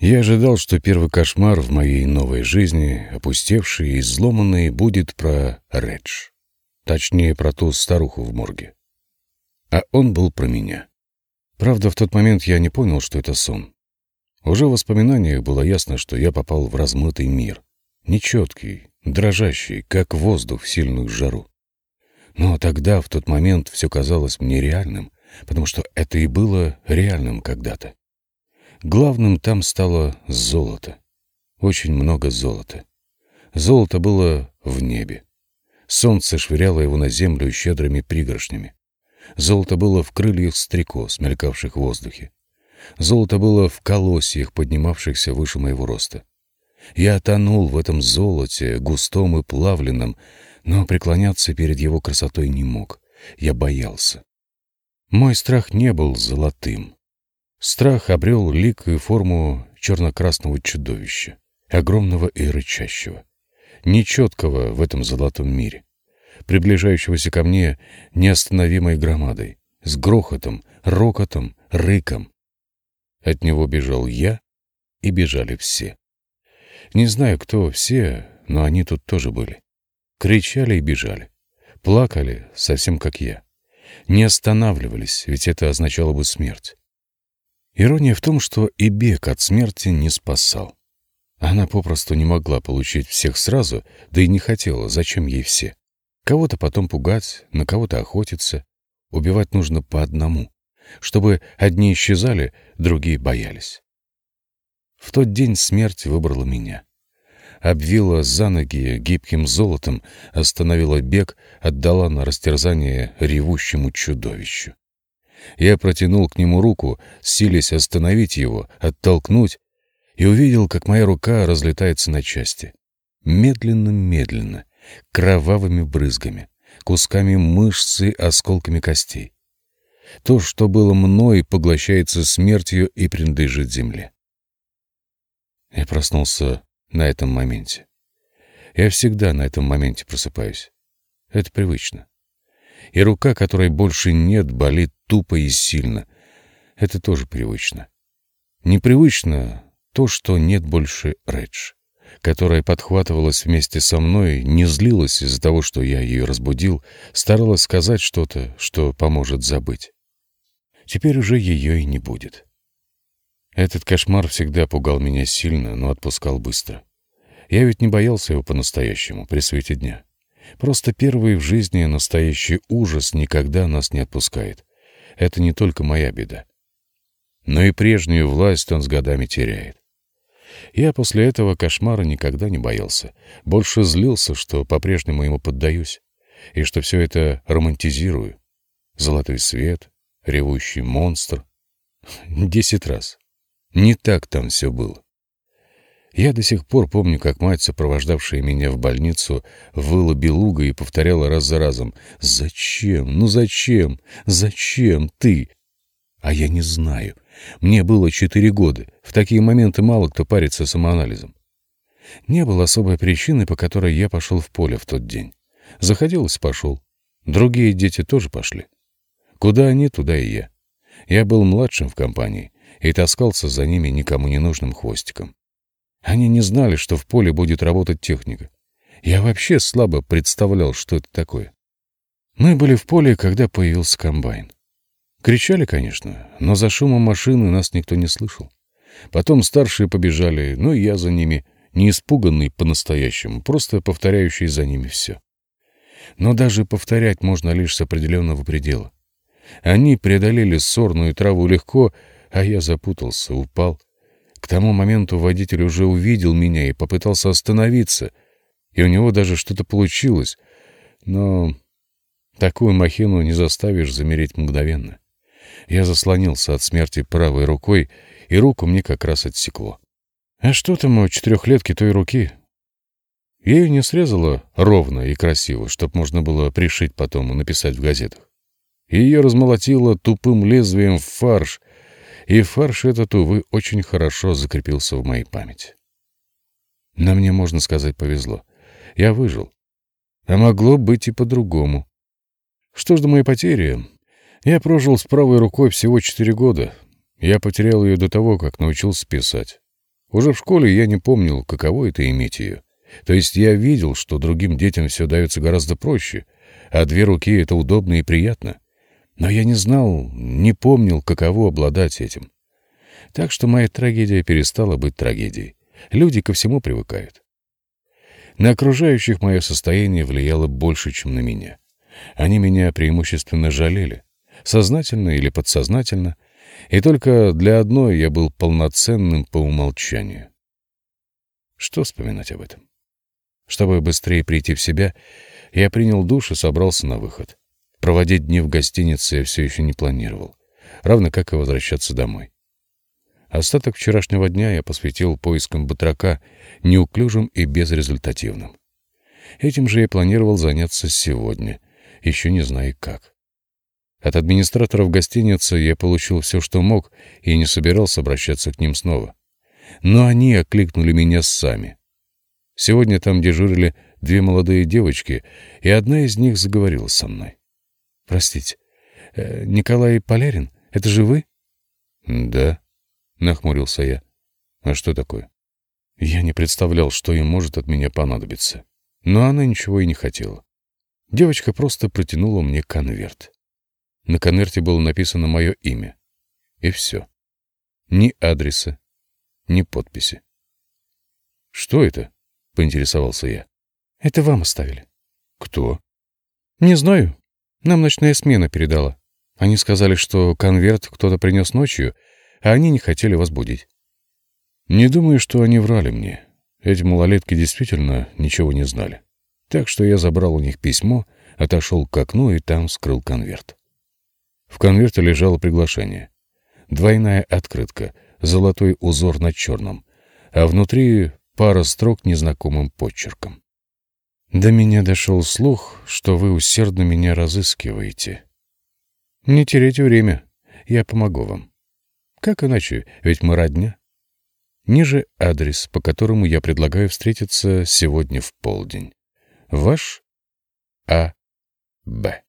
Я ожидал, что первый кошмар в моей новой жизни, опустевший и изломанный, будет про Редж. Точнее, про ту старуху в морге. А он был про меня. Правда, в тот момент я не понял, что это сон. Уже в воспоминаниях было ясно, что я попал в размытый мир. Нечеткий, дрожащий, как воздух в сильную жару. Но тогда, в тот момент, все казалось мне реальным, потому что это и было реальным когда-то. Главным там стало золото. Очень много золота. Золото было в небе. Солнце швыряло его на землю щедрыми пригоршнями. Золото было в крыльях стрекоз, мелькавших в воздухе. Золото было в колосьях, поднимавшихся выше моего роста. Я тонул в этом золоте, густом и плавленном, но преклоняться перед его красотой не мог. Я боялся. Мой страх не был золотым. Страх обрел лик и форму черно-красного чудовища, огромного и рычащего, нечеткого в этом золотом мире, приближающегося ко мне неостановимой громадой, с грохотом, рокотом, рыком. От него бежал я, и бежали все. Не знаю, кто все, но они тут тоже были. Кричали и бежали. Плакали, совсем как я. Не останавливались, ведь это означало бы смерть. Ирония в том, что и бег от смерти не спасал. Она попросту не могла получить всех сразу, да и не хотела, зачем ей все. Кого-то потом пугать, на кого-то охотиться. Убивать нужно по одному, чтобы одни исчезали, другие боялись. В тот день смерть выбрала меня. Обвила за ноги гибким золотом, остановила бег, отдала на растерзание ревущему чудовищу. Я протянул к нему руку, силясь остановить его, оттолкнуть, и увидел, как моя рука разлетается на части. Медленно-медленно, кровавыми брызгами, кусками мышцы, осколками костей. То, что было мной, поглощается смертью и принадлежит земле. Я проснулся на этом моменте. Я всегда на этом моменте просыпаюсь. Это привычно. И рука, которой больше нет, болит тупо и сильно. Это тоже привычно. Непривычно то, что нет больше Редж, которая подхватывалась вместе со мной, не злилась из-за того, что я ее разбудил, старалась сказать что-то, что поможет забыть. Теперь уже ее и не будет. Этот кошмар всегда пугал меня сильно, но отпускал быстро. Я ведь не боялся его по-настоящему, при свете дня. Просто первый в жизни настоящий ужас никогда нас не отпускает. Это не только моя беда. Но и прежнюю власть он с годами теряет. Я после этого кошмара никогда не боялся. Больше злился, что по-прежнему ему поддаюсь. И что все это романтизирую. Золотой свет, ревущий монстр. Десять раз. Не так там все было. Я до сих пор помню, как мать, сопровождавшая меня в больницу, выла белуга и повторяла раз за разом «Зачем? Ну зачем? Зачем ты?» А я не знаю. Мне было четыре года. В такие моменты мало кто парится самоанализом. Не было особой причины, по которой я пошел в поле в тот день. Захотелось — пошел. Другие дети тоже пошли. Куда они, туда и я. Я был младшим в компании и таскался за ними никому не нужным хвостиком. Они не знали, что в поле будет работать техника. Я вообще слабо представлял, что это такое. Мы были в поле, когда появился комбайн. Кричали, конечно, но за шумом машины нас никто не слышал. Потом старшие побежали, ну и я за ними, не испуганный по-настоящему, просто повторяющий за ними все. Но даже повторять можно лишь с определенного предела. Они преодолели сорную траву легко, а я запутался, упал, к тому моменту водитель уже увидел меня и попытался остановиться, и у него даже что-то получилось. Но такую махину не заставишь замереть мгновенно. Я заслонился от смерти правой рукой, и руку мне как раз отсекло. А что там у четырехлетки той руки? Ею не срезала ровно и красиво, чтоб можно было пришить потом и написать в газетах. Ее размолотило тупым лезвием в фарш, и фарш этот, увы, очень хорошо закрепился в моей памяти. Но мне, можно сказать, повезло. Я выжил. А могло быть и по-другому. Что ж до моей потери? Я прожил с правой рукой всего четыре года. Я потерял ее до того, как научился писать. Уже в школе я не помнил, каково это иметь ее. То есть я видел, что другим детям все дается гораздо проще, а две руки — это удобно и приятно. Но я не знал, не помнил, каково обладать этим. Так что моя трагедия перестала быть трагедией. Люди ко всему привыкают. На окружающих мое состояние влияло больше, чем на меня. Они меня преимущественно жалели, сознательно или подсознательно, и только для одной я был полноценным по умолчанию. Что вспоминать об этом? Чтобы быстрее прийти в себя, я принял душ и собрался на выход. Проводить дни в гостинице я все еще не планировал, равно как и возвращаться домой. Остаток вчерашнего дня я посвятил поискам батрака, неуклюжим и безрезультативным. Этим же я планировал заняться сегодня, еще не зная как. От администраторов гостиницы я получил все, что мог, и не собирался обращаться к ним снова. Но они окликнули меня сами. Сегодня там дежурили две молодые девочки, и одна из них заговорила со мной. «Простите, э, Николай Полярин, это же вы?» «Да», — нахмурился я. «А что такое?» Я не представлял, что им может от меня понадобиться. Но она ничего и не хотела. Девочка просто протянула мне конверт. На конверте было написано мое имя. И все. Ни адреса, ни подписи. «Что это?» поинтересовался я. «Это вам оставили». «Кто?» «Не знаю. Нам ночная смена передала. Они сказали, что конверт кто-то принес ночью, а они не хотели вас будить». «Не думаю, что они врали мне. Эти малолетки действительно ничего не знали. Так что я забрал у них письмо, отошел к окну и там скрыл конверт. В конверте лежало приглашение. Двойная открытка, золотой узор на черном, а внутри пара строк незнакомым почерком. До меня дошел слух, что вы усердно меня разыскиваете. Не теряйте время, я помогу вам. Как иначе, ведь мы родня. Ниже адрес, по которому я предлагаю встретиться сегодня в полдень. Ваш А. Б.